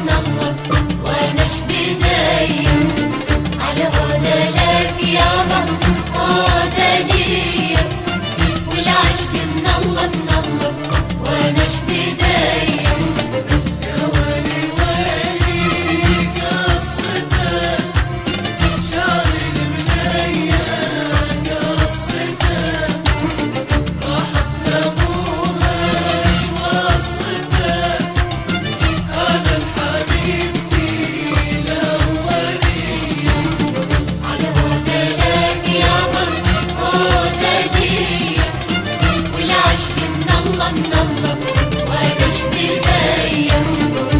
Allah الله وادش بالبيم